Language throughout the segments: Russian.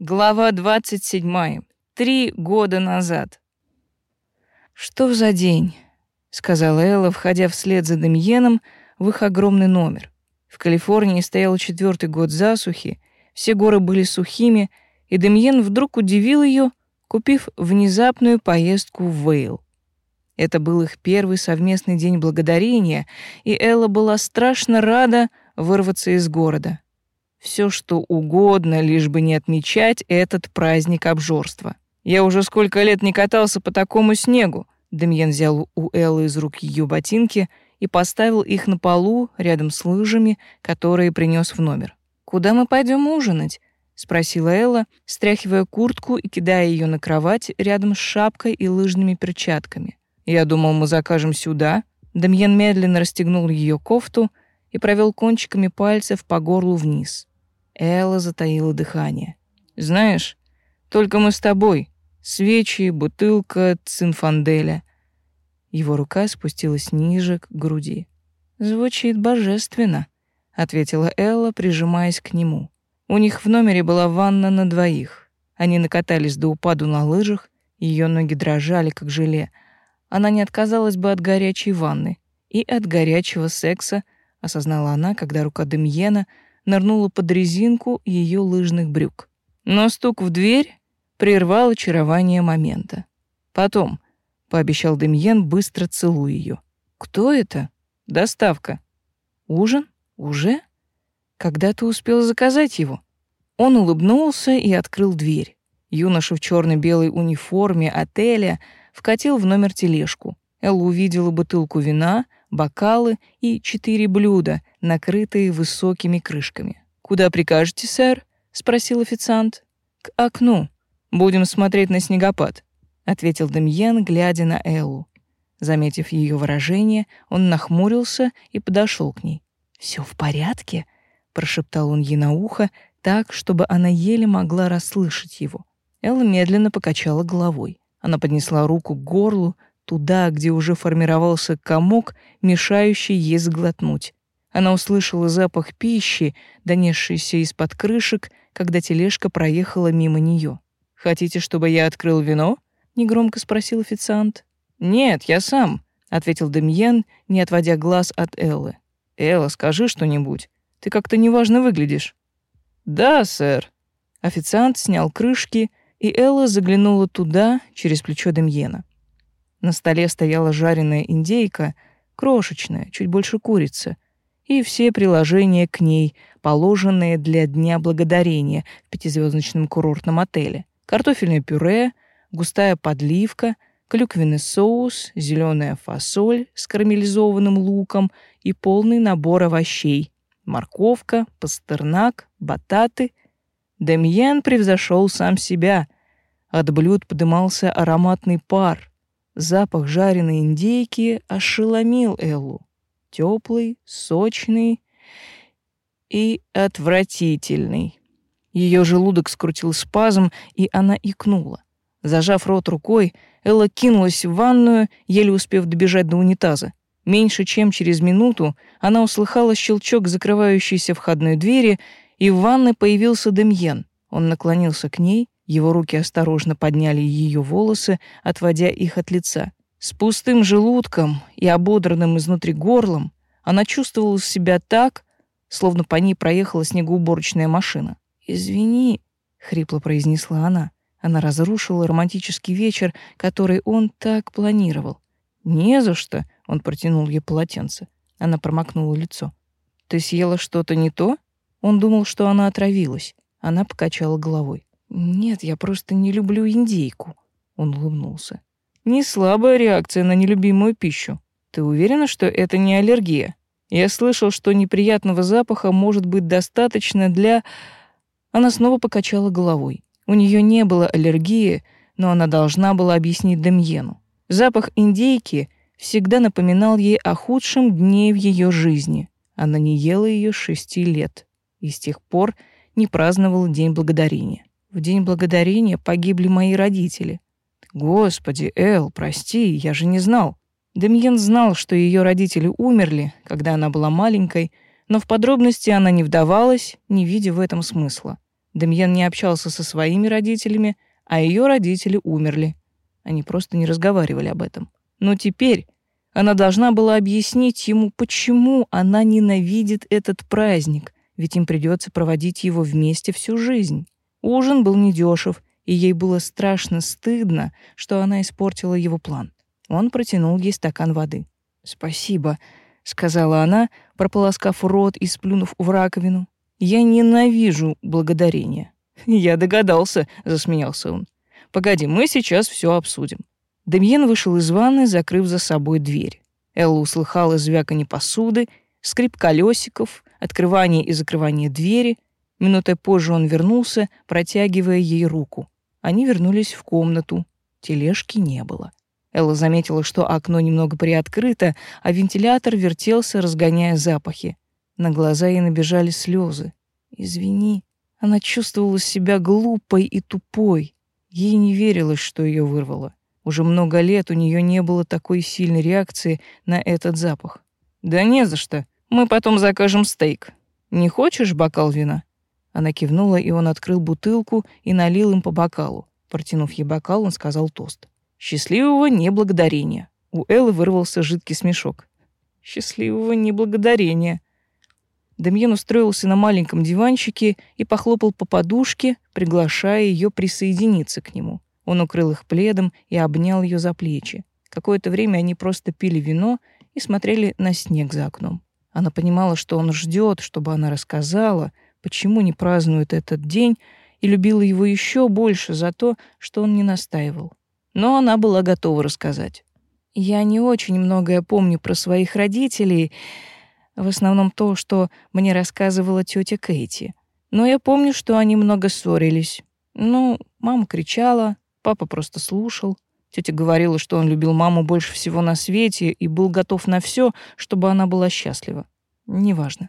Глава 27. Три года назад. «Что за день?» — сказала Элла, входя вслед за Демьеном в их огромный номер. В Калифорнии стоял четвертый год засухи, все горы были сухими, и Демьен вдруг удивил ее, купив внезапную поездку в Вейл. Это был их первый совместный день благодарения, и Элла была страшно рада вырваться из города. Все, что угодно, лишь бы не отмечать этот праздник обжорства. Я уже сколько лет не катался по такому снегу. Демьян взял у Эллы из рук ее ботинки и поставил их на полу рядом с лыжами, которые принес в номер. Куда мы пойдем ужинать? спросила Элла, стряхивая куртку и кидая ее на кровать рядом с шапкой и лыжными перчатками. Я думал, мы закажем сюда. Демьян медленно расстегнул ее кофту и провел кончиками пальцев по горлу вниз. Элла затаила дыхание. «Знаешь, только мы с тобой. Свечи, бутылка, цинфанделя». Его рука спустилась ниже к груди. «Звучит божественно», — ответила Элла, прижимаясь к нему. У них в номере была ванна на двоих. Они накатались до упаду на лыжах, ее ноги дрожали, как желе. Она не отказалась бы от горячей ванны и от горячего секса, осознала она, когда рука Демьена — нырнула под резинку ее лыжных брюк. Но стук в дверь прервал очарование момента. Потом, пообещал Демьен, быстро целуя ее. Кто это? Доставка. Ужин? Уже? Когда ты успел заказать его? Он улыбнулся и открыл дверь. Юноша в черно белой униформе отеля вкатил в номер тележку. Элла увидела бутылку вина, бокалы и четыре блюда, накрытые высокими крышками. «Куда прикажете, сэр?» — спросил официант. «К окну. Будем смотреть на снегопад», — ответил Демьен, глядя на Эллу. Заметив ее выражение, он нахмурился и подошел к ней. Все в порядке?» — прошептал он ей на ухо, так, чтобы она еле могла расслышать его. Элла медленно покачала головой. Она поднесла руку к горлу, туда, где уже формировался комок, мешающий ей сглотнуть. Она услышала запах пищи, донесшийся из-под крышек, когда тележка проехала мимо нее. «Хотите, чтобы я открыл вино?» — негромко спросил официант. «Нет, я сам», — ответил Демьен, не отводя глаз от Эллы. «Элла, скажи что-нибудь. Ты как-то неважно выглядишь». «Да, сэр». Официант снял крышки, и Элла заглянула туда, через плечо Демьена. На столе стояла жареная индейка, крошечная, чуть больше курицы, и все приложения к ней, положенные для Дня Благодарения в пятизвездочном курортном отеле. Картофельное пюре, густая подливка, клюквенный соус, зеленая фасоль с карамелизованным луком и полный набор овощей. Морковка, пастернак, бататы. Демьян превзошел сам себя. От блюд подымался ароматный пар. Запах жареной индейки ошеломил Эллу. Теплый, сочный и отвратительный. Ее желудок скрутил спазм, и она икнула. Зажав рот рукой, Элла кинулась в ванную, еле успев добежать до унитаза. Меньше чем через минуту она услыхала щелчок закрывающейся входной двери, и в ванной появился Демьен. Он наклонился к ней, его руки осторожно подняли ее волосы, отводя их от лица. С пустым желудком и ободранным изнутри горлом она чувствовала себя так, словно по ней проехала снегоуборочная машина. «Извини», — хрипло произнесла она. Она разрушила романтический вечер, который он так планировал. «Не за что», — он протянул ей полотенце. Она промокнула лицо. «Ты съела что-то не то?» Он думал, что она отравилась. Она покачала головой. «Нет, я просто не люблю индейку», — он улыбнулся. «Не слабая реакция на нелюбимую пищу. Ты уверена, что это не аллергия? Я слышал, что неприятного запаха может быть достаточно для...» Она снова покачала головой. У нее не было аллергии, но она должна была объяснить Демьену. Запах индейки всегда напоминал ей о худшем дне в ее жизни. Она не ела ее шести лет и с тех пор не праздновала День Благодарения. В день благодарения погибли мои родители. Господи, Эл, прости, я же не знал. Демьен знал, что ее родители умерли, когда она была маленькой, но в подробности она не вдавалась, не видя в этом смысла. Демьян не общался со своими родителями, а ее родители умерли. Они просто не разговаривали об этом. Но теперь она должна была объяснить ему, почему она ненавидит этот праздник, ведь им придется проводить его вместе всю жизнь. Ужин был недешев, и ей было страшно стыдно, что она испортила его план. Он протянул ей стакан воды. «Спасибо», — сказала она, прополоскав рот и сплюнув в раковину. «Я ненавижу благодарение». «Я догадался», — засмеялся он. «Погоди, мы сейчас все обсудим». Демьен вышел из ванны, закрыв за собой дверь. Элла услыхала звяканье посуды, скрип колесиков, открывание и закрывание двери. Минутой позже он вернулся, протягивая ей руку. Они вернулись в комнату. Тележки не было. Элла заметила, что окно немного приоткрыто, а вентилятор вертелся, разгоняя запахи. На глаза ей набежали слезы. «Извини». Она чувствовала себя глупой и тупой. Ей не верилось, что ее вырвало. Уже много лет у нее не было такой сильной реакции на этот запах. «Да не за что. Мы потом закажем стейк. Не хочешь бокал вина?» Она кивнула, и он открыл бутылку и налил им по бокалу. Протянув ей бокал, он сказал тост. «Счастливого неблагодарения». У Эллы вырвался жидкий смешок. «Счастливого неблагодарения». Демьен устроился на маленьком диванчике и похлопал по подушке, приглашая ее присоединиться к нему. Он укрыл их пледом и обнял ее за плечи. Какое-то время они просто пили вино и смотрели на снег за окном. Она понимала, что он ждет, чтобы она рассказала, почему не празднует этот день, и любила его еще больше за то, что он не настаивал. Но она была готова рассказать. Я не очень многое помню про своих родителей, в основном то, что мне рассказывала тетя Кэти. Но я помню, что они много ссорились. Ну, мама кричала, Папа просто слушал. Тетя говорила, что он любил маму больше всего на свете и был готов на все, чтобы она была счастлива. Неважно.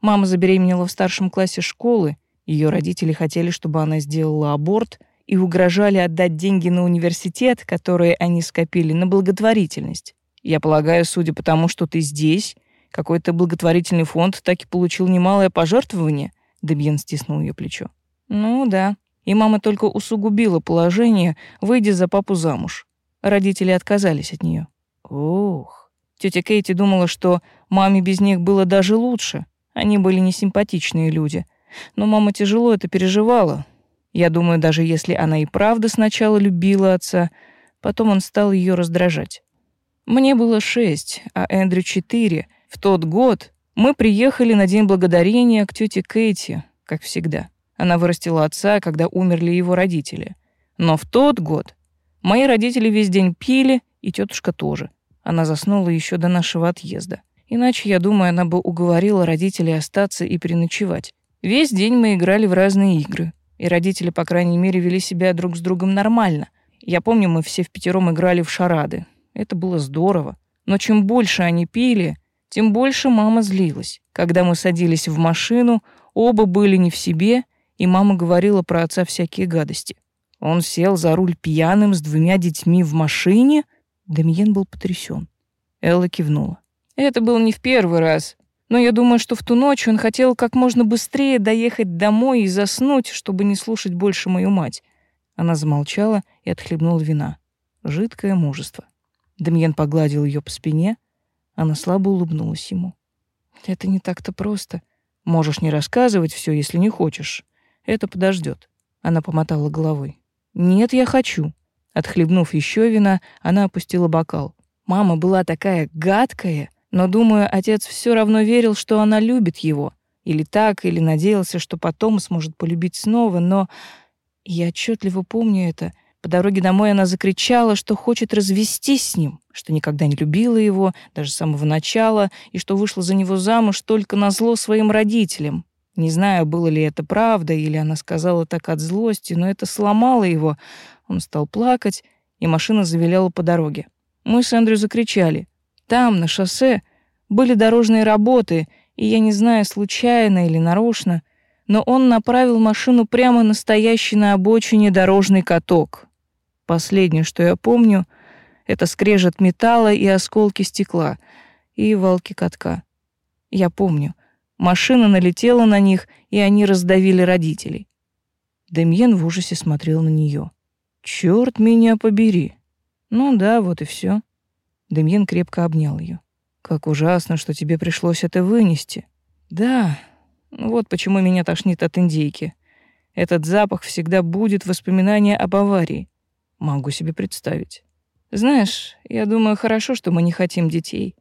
Мама забеременела в старшем классе школы. Ее родители хотели, чтобы она сделала аборт и угрожали отдать деньги на университет, которые они скопили, на благотворительность. Я полагаю, судя по тому, что ты здесь, какой-то благотворительный фонд так и получил немалое пожертвование. Дебьен стиснул ее плечо. Ну да, и мама только усугубила положение, выйдя за папу замуж. Родители отказались от нее. Ох. Тетя Кейти думала, что маме без них было даже лучше. Они были несимпатичные люди. Но мама тяжело это переживала. Я думаю, даже если она и правда сначала любила отца, потом он стал ее раздражать. Мне было шесть, а Эндрю четыре. В тот год мы приехали на День Благодарения к тете Кейти, как всегда. Она вырастила отца, когда умерли его родители. Но в тот год мои родители весь день пили, и тетушка тоже. Она заснула еще до нашего отъезда. Иначе, я думаю, она бы уговорила родителей остаться и переночевать. Весь день мы играли в разные игры, и родители, по крайней мере, вели себя друг с другом нормально. Я помню, мы все в пятером играли в шарады. Это было здорово. Но чем больше они пили, тем больше мама злилась. Когда мы садились в машину, оба были не в себе — и мама говорила про отца всякие гадости. Он сел за руль пьяным с двумя детьми в машине. Демьен был потрясен. Элла кивнула. Это был не в первый раз, но я думаю, что в ту ночь он хотел как можно быстрее доехать домой и заснуть, чтобы не слушать больше мою мать. Она замолчала и отхлебнула вина. Жидкое мужество. Демьен погладил ее по спине. Она слабо улыбнулась ему. «Это не так-то просто. Можешь не рассказывать все, если не хочешь. Это подождет. Она помотала головой. Нет, я хочу. Отхлебнув еще вина, она опустила бокал. Мама была такая гадкая, но, думаю, отец все равно верил, что она любит его. Или так, или надеялся, что потом сможет полюбить снова, но я отчетливо помню это. По дороге домой она закричала, что хочет развестись с ним, что никогда не любила его, даже с самого начала, и что вышла за него замуж только на зло своим родителям. Не знаю, было ли это правда, или она сказала так от злости, но это сломало его. Он стал плакать, и машина завиляла по дороге. Мы с Эндрю закричали. Там, на шоссе, были дорожные работы, и я не знаю, случайно или нарочно, но он направил машину прямо на стоящий на обочине дорожный каток. Последнее, что я помню, это скрежет металла и осколки стекла, и волки катка. Я помню. Машина налетела на них, и они раздавили родителей. Демьен в ужасе смотрел на нее. Черт меня побери. Ну да, вот и все. Демьен крепко обнял ее. Как ужасно, что тебе пришлось это вынести. Да, вот почему меня тошнит от индейки. Этот запах всегда будет воспоминание об аварии. Могу себе представить. Знаешь, я думаю, хорошо, что мы не хотим детей.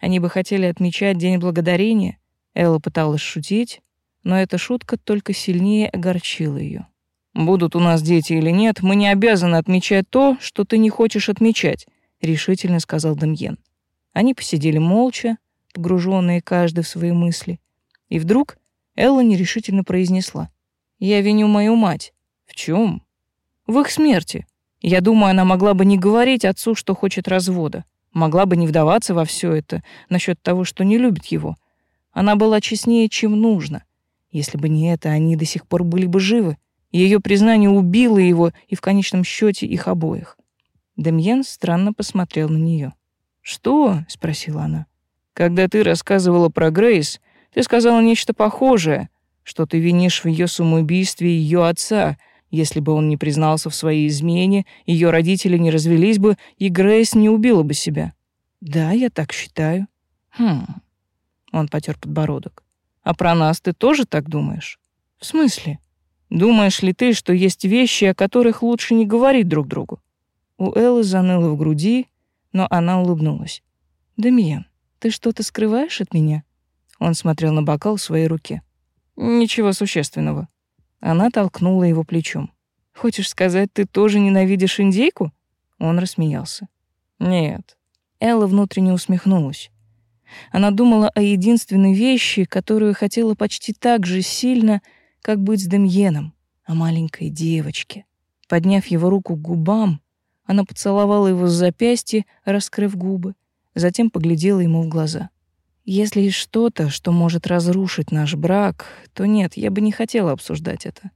Они бы хотели отмечать День Благодарения. Элла пыталась шутить, но эта шутка только сильнее огорчила ее. Будут у нас дети или нет, мы не обязаны отмечать то, что ты не хочешь отмечать, решительно сказал Демьен. Они посидели молча, погруженные каждый в свои мысли. И вдруг Элла нерешительно произнесла: "Я виню мою мать. В чем? В их смерти. Я думаю, она могла бы не говорить отцу, что хочет развода, могла бы не вдаваться во все это насчет того, что не любит его. Она была честнее, чем нужно. Если бы не это, они до сих пор были бы живы. Ее признание убило его и в конечном счете их обоих. Демьен странно посмотрел на нее. «Что?» — спросила она. «Когда ты рассказывала про Грейс, ты сказала нечто похожее, что ты винишь в ее самоубийстве ее отца, если бы он не признался в своей измене, ее родители не развелись бы, и Грейс не убила бы себя. Да, я так считаю. Хм. Он потер подбородок. А про нас ты тоже так думаешь? В смысле? Думаешь ли ты, что есть вещи, о которых лучше не говорить друг другу? У Эллы заныло в груди, но она улыбнулась. Демьян, ты что-то скрываешь от меня? Он смотрел на бокал в своей руке. Ничего существенного. Она толкнула его плечом. «Хочешь сказать, ты тоже ненавидишь индейку?» Он рассмеялся. «Нет». Элла внутренне усмехнулась. Она думала о единственной вещи, которую хотела почти так же сильно, как быть с Демьеном, о маленькой девочке. Подняв его руку к губам, она поцеловала его с запястья, раскрыв губы, затем поглядела ему в глаза. Если есть что-то, что может разрушить наш брак, то нет, я бы не хотела обсуждать это.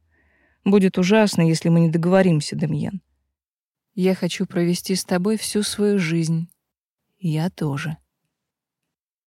Будет ужасно, если мы не договоримся, Демьян. Я хочу провести с тобой всю свою жизнь. Я тоже.